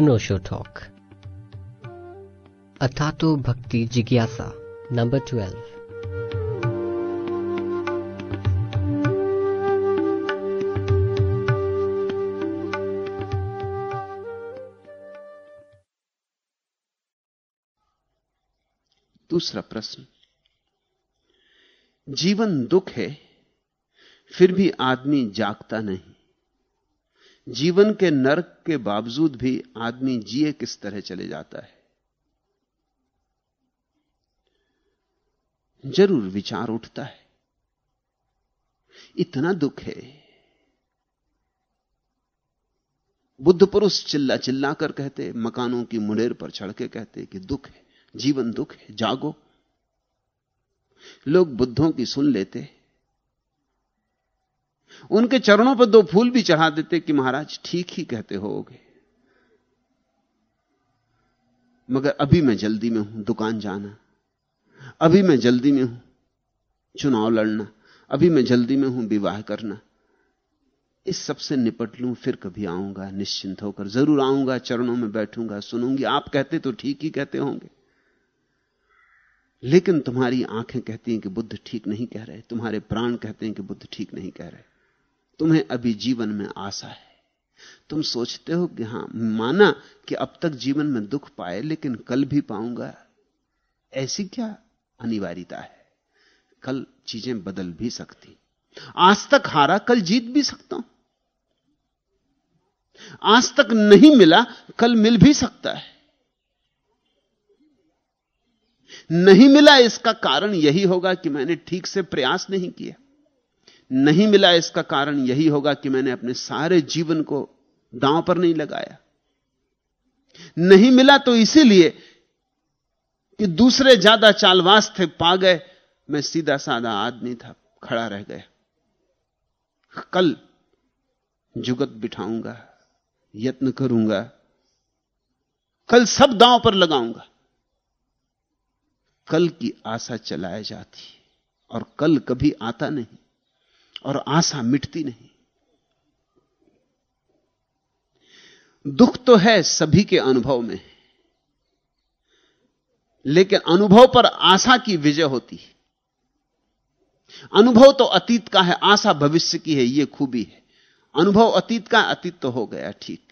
अनोशो talk अथातो भक्ति जिज्ञासा number twelve दूसरा प्रश्न। जीवन दुख है, फिर भी आदमी जागता नहीं। जीवन के नरक के बावजूद भी आदमी जिए किस तरह चले जाता है। ज़रूर विचार उठता है। इतना दुख है। बुद्ध पुरुष चिल्ला चिल्ला कर कहते, मकानों की मुनेर पर चढ़ के कहते कि दुख है, जीवन दुख है, जागो। लोग बुद्धों की सुन लेते। उनके चरणों पर दो फूल भी चढ़ा देते कि महाराज, ठीक ही कहते होगे। मगर अभी मैं जल्दी में हूँ, दुकान जाना। अभी मैं जल्दी में हूँ, चुनाव लड़ना। अभी मैं जल्दी में हूँ, विवाह करना। इस सबसे निपट लूँ, फिर कभी आऊँगा, निश्चिंत होकर। ज़रूर आऊँगा, चरणों में बैठूँगा, सुनूँगी। आप कहते तो ठीक ही कहते होंगे। लेकिन तुम्हारी आँखें कहती हैं कि बुद्ध ठीक नहीं कह रहे, तुम्हारे प्राण कहते हैं कि बुद्ध ठीक नहीं कह रहे। तुम्हें अभी जीवन में आशा है। तुम सोचते हो कि हाँ, माना कि अब तक जीवन में दुख पाए, लेकिन कल भी पाऊँगा। ऐसी क्या अनिवार्यता है? कल चीज़ें बदल भी सकती। आज तक हारा, कल जीत भी सकता हूँ। आज तक नहीं मिला, कल मिल भी सकता है। नहीं मिला इसका कारण यही होगा कि मैंने ठीक से प्रयास नहीं किया। नहीं मिला इसका कारण यही होगा कि मैंने अपने सारे जीवन को दांव पर नहीं लगाया। नहीं मिला तो इसीलिए कि दूसरे ज़्यादा चालवास थे, पा गए, मैं सीधा साधा आदमी था, खड़ा रह गया। कल जुगत बिठाऊँगा, यत्न करूँगा, कल सब दांव पर लगाऊँगा। कल की आशा चलाए जाती और कल कभी आता नहीं। और आशा मिटती नहीं। दुख तो है सभी के अनुभव में, लेकिन अनुभव पर आशा की विजय होती है। अनुभव तो अतीत का है, आशा भविष्य की है यह खूबी है। अनुभव अतीत का, अतीत तो हो गया, ठीक।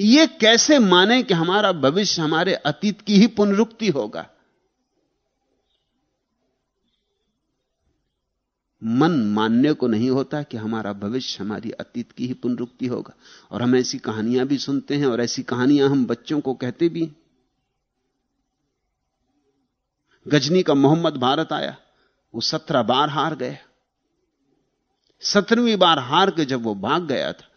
यह कैसे माने कि हमारा भविष्य हमारे अतीत की ही पुनरुक्ति होगा? मन मानने को नहीं होता कि हमारा भविष्य हमारी अतीत की ही पुनरुक्ति होगा। और हम ऐसी कहानियाँ भी सुनते हैं और ऐसी कहानियाँ हम बच्चों को कहते भी गजनी का मोहम्मद भारत आया, वो सत्रह बार हार गया। सत्रहवीं बार हार के जब वो भाग गया था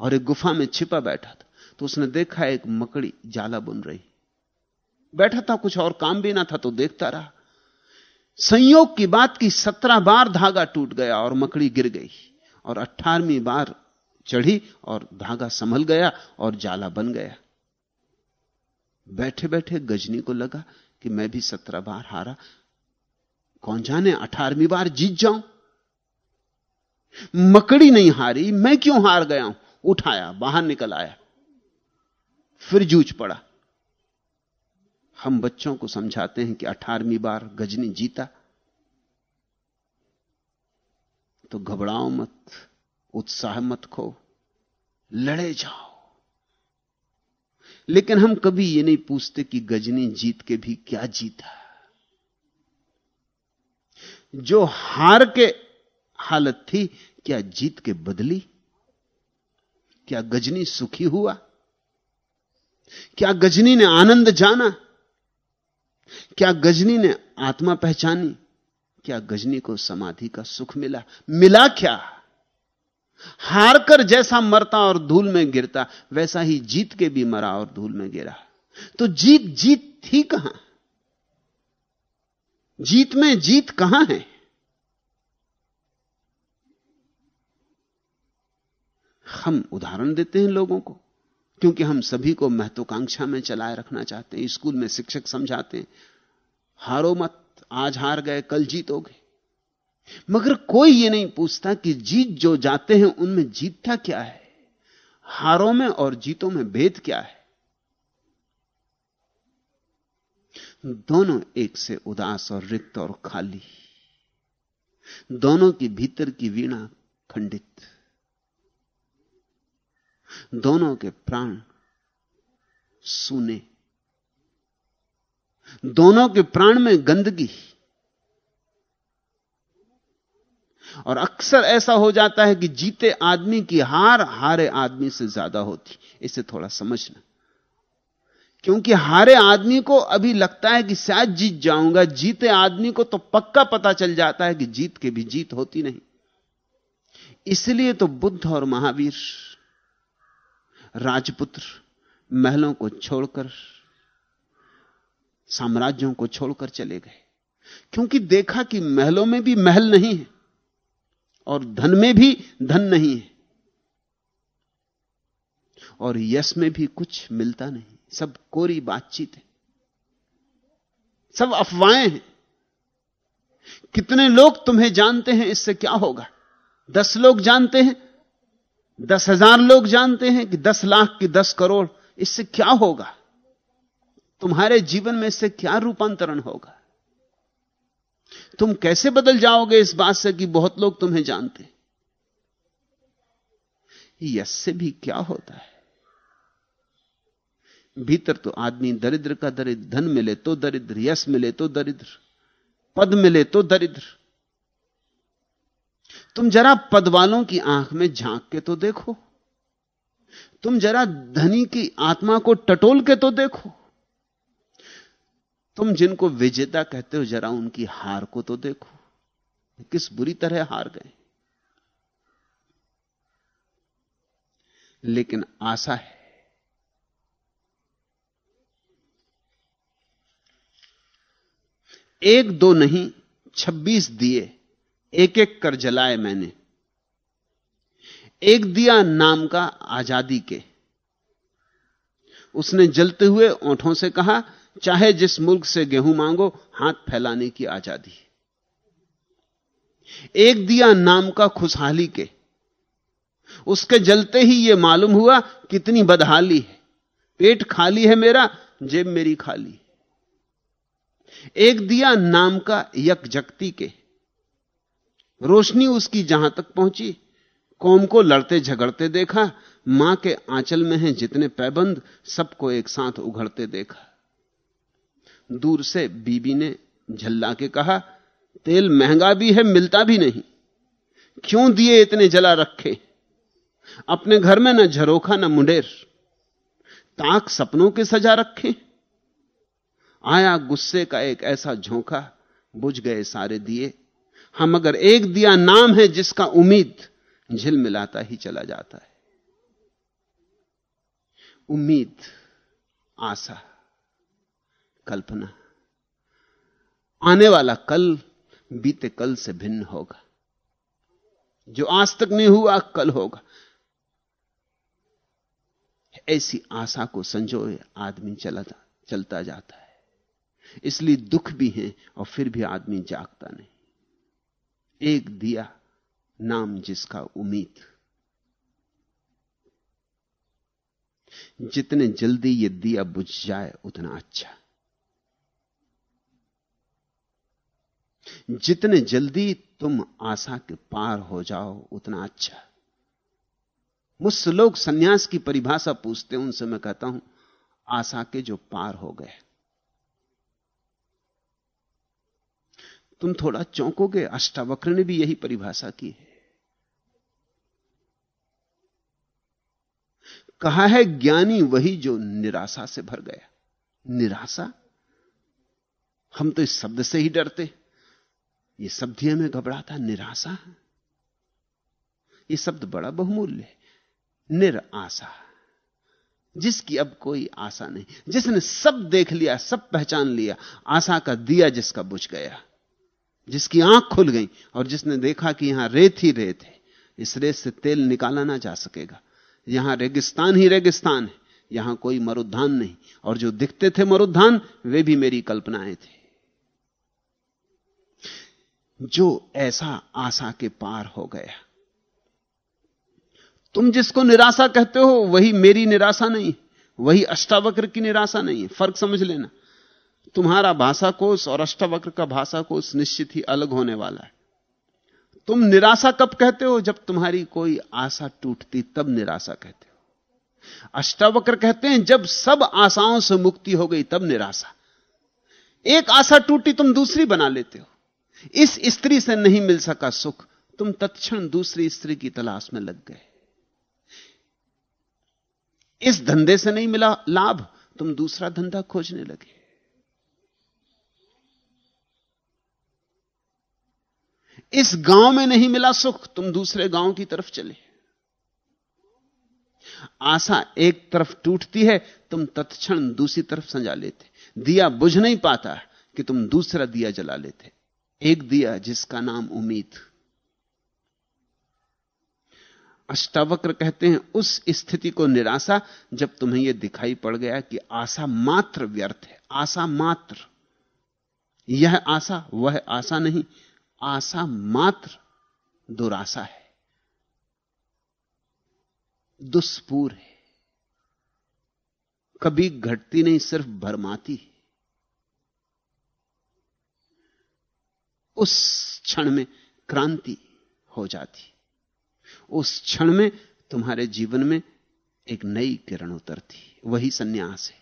और एक गुफा में छिपा बैठा था तो उसने देखा एक मकड़ी जाला बुन रही। बैठा था, कुछ और काम भी ना था तो देखता रहा। संयोग की बात की सत्रह बार धागा टूट गया और मकड़ी गिर गई और अट्ठारहवीं बार चढ़ी और धागा संभल गया और जाला बन गया। बैठे बैठे गजनी को लगा कि मैं भी सत्रह बार हारा। कौन जाने अठारहवीं बार जीत जाऊँ? मकड़ी नहीं हारी, मैं क्यों हार गया हूँ? उठाया, बाहर निकल आया। फिर जूझ पड़ा। हम बच्चों को समझाते हैं कि अठारहवीं बार गजनी जीता। तो घबराओ मत, उत्साह मत खो, लड़े जाओ। लेकिन हम कभी ये नहीं पूछते कि गजनी जीत के भी क्या जीता। जो हार के हालत थी, क्या जीत के बदली? क्या गजनी सुखी हुआ? क्या गजनी ने आनंद जाना? क्या गजनी ने आत्मा पहचानी? क्या गजनी को समाधि का सुख मिला? मिला क्या? हार कर जैसा मरता और धूल में गिरता, वैसा ही जीत के भी मरा और धूल में गिरा। तो जीत जीत थी कहाँ? जीत में जीत कहाँ है? हम उदाहरण देते हैं लोगों को। क्योंकि हम सभी को महत्वाकांक्षा में चलाए रखना चाहते हैं, स्कूल में शिक्षक समझाते हैं, हारो मत, आज हार गए, कल जीतोगे मगर कोई ये नहीं पूछता कि जीत जो जाते हैं, उनमें जीतता क्या है? हारों में और जीतों में भेद क्या है? दोनों एक से उदास और रिक्त और खाली। दोनों की भीतर की वीणा खंडित। दोनों के प्राण सूने। दोनों के प्राण में गंदगी। और अक्सर ऐसा हो जाता है कि जीते आदमी की हार, हारे आदमी से ज़्यादा होती। इसे थोड़ा समझना। क्योंकि हारे आदमी को अभी लगता है कि शायद जीत जाऊँगा, जीते आदमी को तो पक्का पता चल जाता है कि जीत के भी जीत होती नहीं। इसलिए तो बुद्ध और महावीर राजपुत्र महलों को छोड़कर, साम्राज्यों को छोड़कर चले गए। क्योंकि देखा कि महलों में भी महल नहीं है और धन में भी धन नहीं है और यश में भी कुछ मिलता नहीं। सब कोरी बातचीत है। सब अफवाहें हैं। कितने लोग तुम्हें जानते हैं, इससे क्या होगा? दस लोग जानते हैं दस हज़ार लोग जानते हैं कि दस लाख की दस करोड़, इससे क्या होगा? तुम्हारे जीवन में इससे क्या रूपांतरण होगा? तुम कैसे बदल जाओगे इस बात से कि बहुत लोग तुम्हें जानते यश से भी क्या होता है? भीतर तो आदमी दरिद्र का दरिद्र, धन मिले तो दरिद्र, यश मिले तो दरिद्र, पद मिले तो दरिद्र। तुम जरा पद वालों की आँख में झाँक के तो देखो। तुम जरा धनी की आत्मा को टटोल के तो देखो। तुम जिनको विजेता कहते हो, जरा उनकी हार को तो देखो। किस बुरी तरह हार गए। लेकिन आशा है एक दो नहीं, छब्बीस दिए एक एक कर जलाए मैंने। एक दिया नाम का आज़ादी के। उसने जलते हुए ओंठों से कहा, चाहे जिस मुल्क से गेहूँ मांगो, हाथ फैलाने की आज़ादी एक दिया नाम का खुशहाली के। उसके जलते ही यह मालूम हुआ कितनी बदहाली है। पेट खाली है मेरा, जेब मेरी खाली एक दिया नाम का यक जगती के। रोशनी उसकी जहाँ तक पहुँची। कौम को लड़ते झगड़ते देखा। माँ के आंचल में हैं जितने पैबंद, सबको एक साथ उघड़ते देखा। दूर से बीबी ने झल्ला के कहा, तेल महँगा भी है, मिलता भी नहीं। क्यों दिए इतने जला रखे? अपने घर में न झरोखा, न मुंडेर। ताक सपनों के सजा रखे। आया गुस्से का एक ऐसा झोंका, बुझ गए सारे दिए। हम अगर एक दिया नाम है जिसका उम्मीद झिल मिलाता ही चला जाता है। उम्मीद, आशा, कल्पना। आने वाला कल बीते कल से भिन्न होगा। जो आज तक नहीं हुआ, कल होगा। ऐसी आशा को संजोए आदमी चला चलता जाता है। इसलिए दुख भी है और फिर भी आदमी जागता नहीं। एक दिया नाम जिसका उम्मीद। जितने जल्दी ये दिया बुझ जाए, उतना अच्छा। जितने जल्दी तुम आशा के पार हो जाओ, उतना अच्छा। मुझसे लोग सन्यास की परिभाषा पूछते हैं, उनसे मैं कहता हूँ, आशा के जो पार हो गए। तुम थोड़ा चौंकोगे, अष्टावक्र ने भी यही परिभाषा की है। कहा है, ज्ञानी वही जो निराशा से भर गया। निराशा? हम तो इस शब्द से ही डरते। ये शब्द ही हमें घबराता। निराशा? ये शब्द बड़ा बहुमूल्य है। निराशा। जिसकी अब कोई आशा नहीं। जिसने सब देख लिया, सब पहचान लिया, आशा का दिया जिसका बुझ गया। जिसकी आँख खुल गई और जिसने देखा कि यहाँ रेत ही रेत है, इस रेत से तेल निकाला ना जा सकेगा। यहाँ रेगिस्तान ही रेगिस्तान है, यहाँ कोई मरुद्धान नहीं, और जो दिखते थे मरुद्धान, वे भी मेरी कल्पनाएँ थे। जो ऐसा आशा के पार हो गया। तुम जिसको निराशा कहते हो, वही मेरी निराशा नहीं, वही अष्टावक्र की निराशा नहीं है, फ़र्क समझ लेना। तुम्हारा भाषा कोष और अष्टावक्र का भाषा कोष निश्चित ही अलग होने वाला है। तुम निराशा कब कहते हो? जब तुम्हारी कोई आशा टूटती, तब निराशा कहते हो। अष्टावक्र कहते हैं, जब सब आशाओं से मुक्ति हो गई, तब निराशा। एक आशा टूटी, तुम दूसरी बना लेते हो। इस स्त्री से नहीं मिल सका सुख, तुम तत्क्षण दूसरी स्त्री की तलाश में लग गए। इस धंधे से नहीं मिला लाभ, तुम दूसरा धंधा खोजने लगे। इस गाँव में नहीं मिला सुख, तुम दूसरे गाँव की तरफ़ चले। आशा एक तरफ़ टूटती है, तुम तत्क्षण दूसरी तरफ़ संजा लेते। दिया बुझ नहीं पाता कि तुम दूसरा दिया जला लेते। एक दिया जिसका नाम उम्मीद। अष्टावक्र कहते हैं, उस स्थिति को निराशा, जब तुम्हें यह दिखाई पड़ गया कि आशा मात्र व्यर्थ है, आशा मात्र। यह आशा, वह आशा नहीं। आशा मात्र दुराशा है। दुष्पूर है। कभी घटती नहीं, सिर्फ़ भरमाती है। उस क्षण में क्रांति हो जाती उस क्षण में तुम्हारे जीवन में एक नई किरण उतरती वही सन्यास है।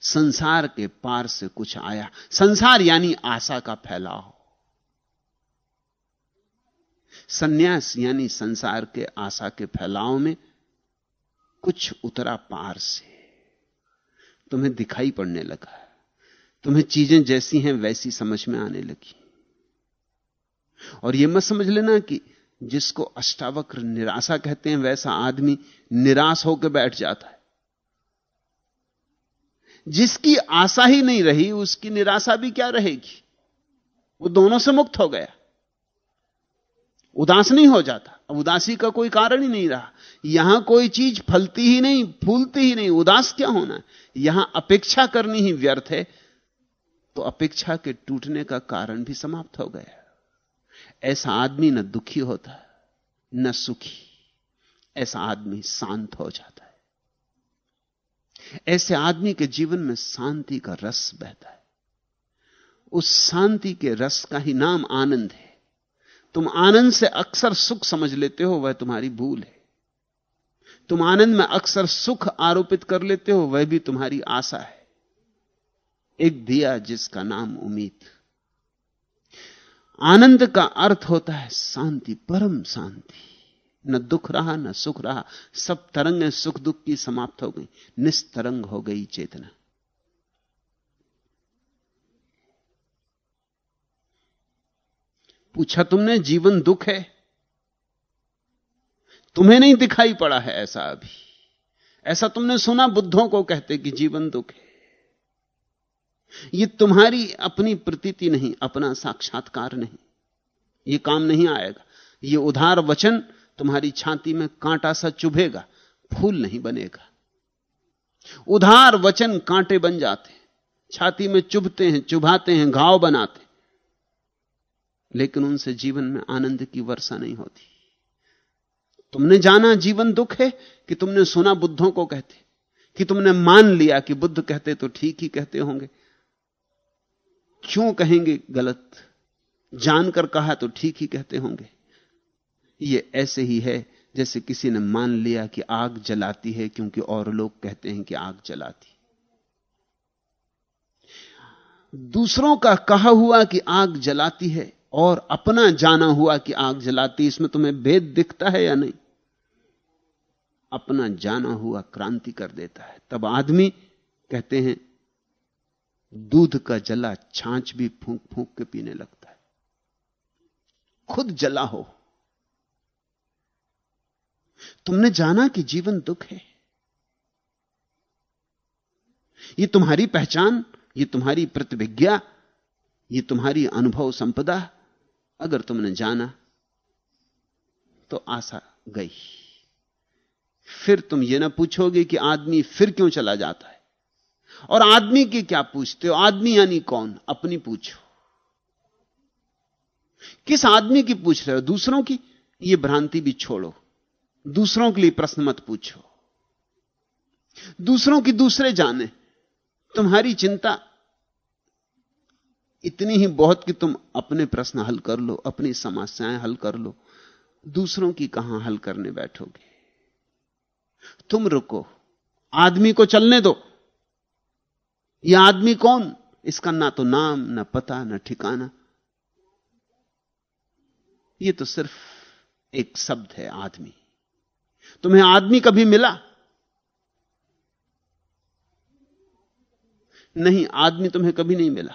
संसार के पार से कुछ आया। संसार यानी आशा का फैलाव। सन्यास यानी संसार के आशा के फैलाव में कुछ उतरा पार से। तुम्हें दिखाई पड़ने लगा तुम्हें चीज़ें जैसी हैं वैसी समझ में आने लगी। और यह मत समझ लेना कि जिसको अष्टावक्र निराशा कहते हैं, वैसा आदमी निराश होकर बैठ जाता है। जिसकी आशा ही नहीं रही, उसकी निराशा भी क्या रहेगी? वो दोनों से मुक्त हो गया। उदास नहीं हो जाता। अब उदासी का कोई कारण ही नहीं रहा। यहाँ कोई चीज़ फलती ही नहीं, फूलती ही नहीं। उदास क्या होना यहाँ अपेक्षा करनी ही व्यर्थ है। तो अपेक्षा के टूटने का कारण भी समाप्त हो गया। ऐसा आदमी न दुखी होता, न सुखी। ऐसा आदमी शांत हो जाता। ऐसे आदमी के जीवन में शांति का रस बहता है। उस शांति के रस का ही नाम आनंद है। तुम आनंद से अक्सर सुख समझ लेते हो, वह तुम्हारी भूल है। तुम आनंद में अक्सर सुख आरोपित कर लेते हो, वह भी तुम्हारी आशा है। एक दिया जिसका नाम उम्मीद। आनंद का अर्थ होता है शांति, परम शांति। न दुख रहा, न सुख रहा, सब तरंगें सुख दुख की समाप्त हो गई, निस्तरंग हो गई चेतना। पूछा तुमने, जीवन दुख है? तुम्हें नहीं दिखाई पड़ा है ऐसा अभी। ऐसा तुमने सुना बुद्धों को कहते कि जीवन दुख है। यह तुम्हारी अपनी प्रतीति नहीं, अपना साक्षात्कार नहीं। यह काम नहीं आएगा। यह उधार वचन तुम्हारी छाती में कांटा सा चुभेगा, फूल नहीं बनेगा। उधार वचन कांटे बन जाते छाती में चुभते हैं, चुभाते हैं, घाव बनाते लेकिन उनसे जीवन में आनंद की वर्षा नहीं होती। तुमने जाना जीवन दुख है कि तुमने सुना बुद्धों को कहते, कि तुमने मान लिया कि बुद्ध कहते तो ठीक ही कहते होंगे। क्यों कहेंगे गलत? जानकर कहा तो ठीक ही कहते होंगे। ये ऐसे ही है जैसे किसी ने मान लिया कि आग जलाती है क्योंकि और लोग कहते हैं कि आग जलाती। दूसरों का कहा हुआ कि आग जलाती है और अपना जाना हुआ कि आग जलाती, इसमें तुम्हें भेद दिखता है या नहीं? अपना जाना हुआ क्रांति कर देता है। तब आदमी कहते हैं, दूध का जला, छाछ भी फूंक फूंक के पीने लगता है। खुद जला हो। तुमने जाना कि जीवन दुख है। यह तुम्हारी पहचान यह तुम्हारी प्रतिभिज्ञा यह तुम्हारी अनुभव संपदा, अगर तुमने जाना तो आशा गई। फिर तुम यह ना पूछोगे कि आदमी फिर क्यों चला जाता है? और आदमी की क्या पूछते हो? आदमी यानी कौन? अपनी पूछो। किस आदमी की पूछ रहे हो? दूसरों की? यह भ्रांति भी छोड़ो। दूसरों के लिए प्रश्न मत पूछो। दूसरों की दूसरे जाने। तुम्हारी चिंता इतनी ही बहुत कि तुम अपने प्रश्न हल कर लो, अपनी समस्याएँ हल कर लो। दूसरों की कहाँ हल करने बैठोगे? तुम रुको। आदमी को चलने दो। यह आदमी कौन? इसका ना तो नाम, ना पता, ना ठिकाना। यह तो सिर्फ़ एक शब्द है, आदमी। तुम्हें आदमी कभी मिला? नहीं, आदमी तुम्हें कभी नहीं मिला।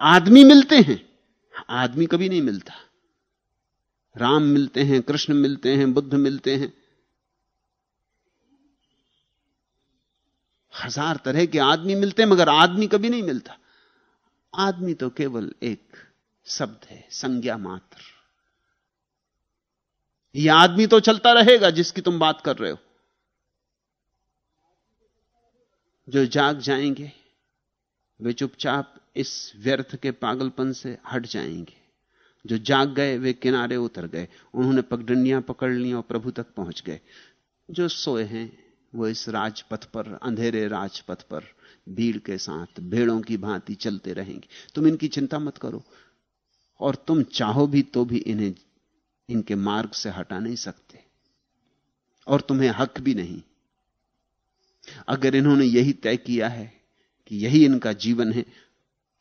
आदमी मिलते हैं, आदमी कभी नहीं मिलता। राम मिलते हैं, कृष्ण मिलते हैं, बुद्ध मिलते हैं। हज़ार तरह के आदमी मिलते हैं, मगर आदमी कभी नहीं मिलता। आदमी तो केवल एक शब्द है, संज्ञा मात्र। यह आदमी तो चलता रहेगा जिसकी तुम बात कर रहे हो। जो जाग जाएँगे, वे चुपचाप इस व्यर्थ के पागलपन से हट जाएँगे। जो जाग गए, वे किनारे उतर गए। उन्होंने पगडंडियाँ पकड़ ली और प्रभु तक पहुँच गए। जो सोए हैं, वो इस राजपथ पर, अंधेरे राजपथ पर, भीड़ के साथ, भेड़ों की भांति चलते रहेंगे। तुम इनकी चिंता मत करो। और तुम चाहो भी तो भी इन्हें इनके मार्ग से हटा नहीं सकते। और तुम्हें हक भी नहीं। अगर इन्होंने यही तय किया है कि यही इनका जीवन है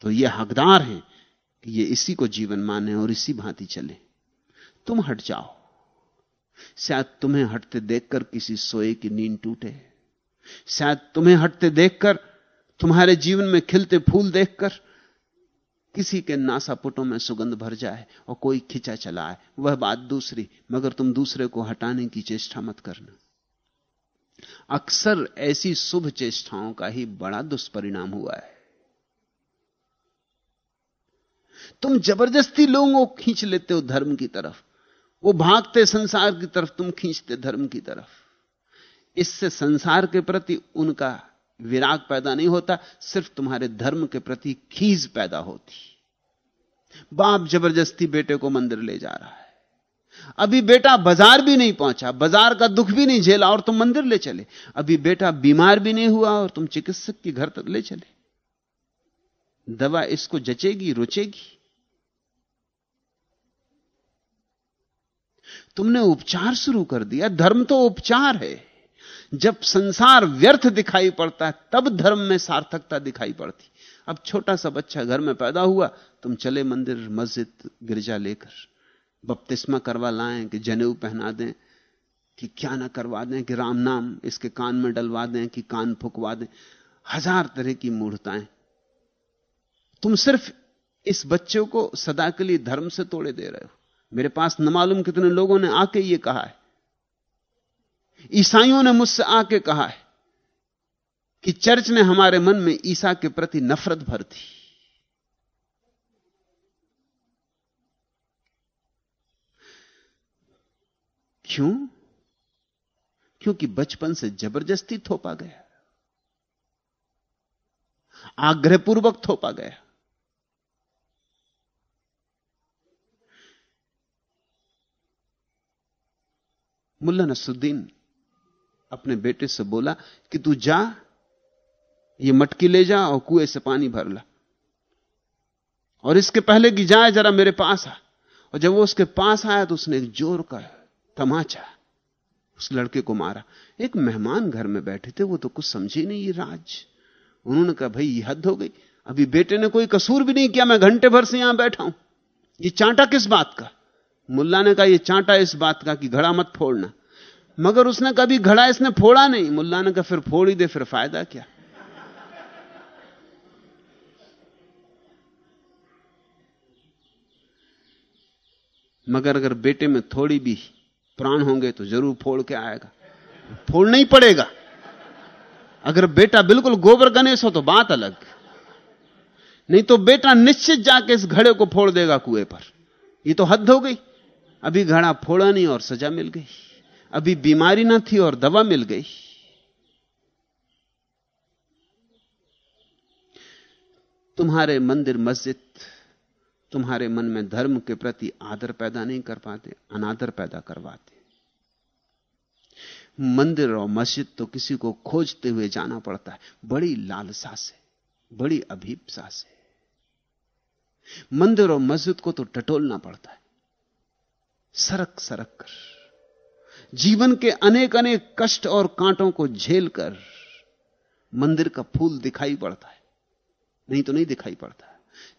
तो ये हकदार हैं कि ये इसी को जीवन माने और इसी भांति चले। तुम हट जाओ। शायद तुम्हें हटते देखकर किसी सोए की नींद टूटे। शायद तुम्हें हटते देखकर तुम्हारे जीवन में खिलते फूल देखकर किसी के नासापुटों में सुगंध भर जाए और कोई खिंचा चला आए, वह बात दूसरी, मगर तुम दूसरे को हटाने की चेष्टा मत करना। अक्सर ऐसी शुभ चेष्टाओं का ही बड़ा दुष्परिणाम हुआ है। तुम ज़बरदस्ती लोगों को खींच लेते हो धर्म की तरफ़। वो भागते संसार की तरफ़, तुम खींचते धर्म की तरफ़। इससे संसार के प्रति उनका विराग पैदा नहीं होता, सिर्फ़ तुम्हारे धर्म के प्रति खीज पैदा होती। बाप ज़बरदस्ती बेटे को मंदिर ले जा रहा है। अभी बेटा बाज़ार भी नहीं पहुँचा, बाज़ार का दुख भी नहीं झेला और तुम मंदिर ले चले। अभी बेटा बीमार भी नहीं हुआ और तुम चिकित्सक के घर तक ले चले। दवा इसको जचेगी, रुचेगी। तुमने उपचार शुरू कर दिया, धर्म तो उपचार है। जब संसार व्यर्थ दिखाई पड़ता है, तब धर्म में सार्थकता दिखाई पड़ती। अब छोटा सा बच्चा घर में पैदा हुआ, तुम चले मंदिर, मस्जिद, गिरजा लेकर, बपतिस्मा करवा लाएँ कि जनेऊ पहना दें, कि क्या ना करवा दें कि राम नाम इसके कान में डलवा दें, कि कान फुकवा दें। हज़ार तरह की मूर्ताएँ। तुम सिर्फ़ इस बच्चे को सदा के लिए धर्म से तोड़े दे रहे हो। मेरे पास न मालूम कितने लोगों ने आके ये कहा है। ईसाइयों ने मुझसे आके कहा है कि चर्च ने हमारे मन में ईसा के प्रति नफरत भर दी। क्यों? क्योंकि बचपन से ज़बरदस्ती थोपा गया। आग्रहपूर्वक थोपा गया। मुल्ला नसुद्दीन अपने बेटे से बोला कि तू जा, ये मटकी ले जा और कुएँ से पानी भर ला। और इसके पहले कि जाए, जरा मेरे पास आ। और जब वो उसके पास आया तो उसने एक ज़ोर का तमाचा उस लड़के को मारा। एक मेहमान घर में बैठे थे, वो तो कुछ समझे नहीं ये राज। उन्होंने कहा, भाई, ये हद हो गई। अभी बेटे ने कोई कसूर भी नहीं किया, मैं घंटे भर से यहाँ बैठा हूँ। ये चांटा किस बात का? मुल्ला ने कहा, ये चांटा इस बात का कि घड़ा मत फोड़ना। मगर उसने कभी घड़ा इसने फोड़ा नहीं। मुल्ला ने कहा, फिर फोड़ ही दे, फिर फ़ायदा क्या? मगर अगर बेटे में थोड़ी भी प्राण होंगे तो ज़रूर फोड़ के आएगा। फोड़ना ही पड़ेगा। अगर बेटा बिल्कुल गोबर गणेश हो तो बात अलग। नहीं तो बेटा निश्चित जाके इस घड़े को फोड़ देगा कुएँ पर। ये तो हद हो गई। अभी घड़ा फोड़ा नहीं और सजा मिल गई। अभी बीमारी ना थी और दवा मिल गई। तुम्हारे मंदिर मस्जिद, तुम्हारे मन में धर्म के प्रति आदर पैदा नहीं कर पाते, अनादर पैदा करवाते। मंदिर और मस्जिद तो किसी को खोजते हुए जाना पड़ता है। बड़ी लालसा से, बड़ी अभीपसा से। मंदिर और मस्जिद को तो टटोलना पड़ता है। सरक सरक कर। जीवन के अनेक अनेक कष्ट और कांटों को झेल कर मंदिर का फूल दिखाई पड़ता है। नहीं तो नहीं दिखाई पड़ता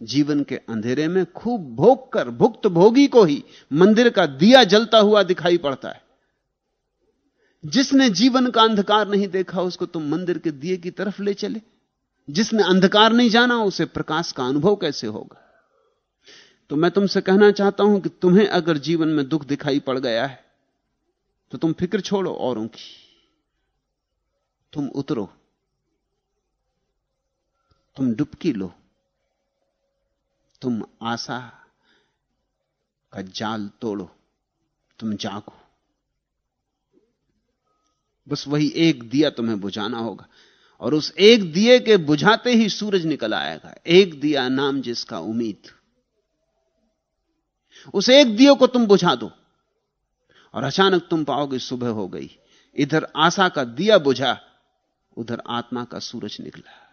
जीवन के अंधेरे में खूब भोग कर भुक्त भोगी को ही मंदिर का दिया जलता हुआ दिखाई पड़ता है। जिसने जीवन का अंधकार नहीं देखा, उसको तुम मंदिर के दिए की तरफ़ ले चले। जिसने अंधकार नहीं जाना, उसे प्रकाश का अनुभव कैसे होगा? तो मैं तुमसे कहना चाहता हूँ कि तुम्हें अगर जीवन में दुख दिखाई पड़ गया है तो तुम फ़िक्र छोड़ो औरों की। तुम उतरो। तुम डुबकी लो। तुम आशा का जाल तोड़ो। तुम जागो। बस वही एक दिया तुम्हें बुझाना होगा और उस एक दिए के बुझाते ही सूरज निकल आएगा। एक दिया नाम जिसका उम्मीद। उस एक दियो को तुम बुझा दो। और अचानक तुम पाओगे सुबह हो गई। इधर आशा का दिया बुझा, उधर आत्मा का सूरज निकला।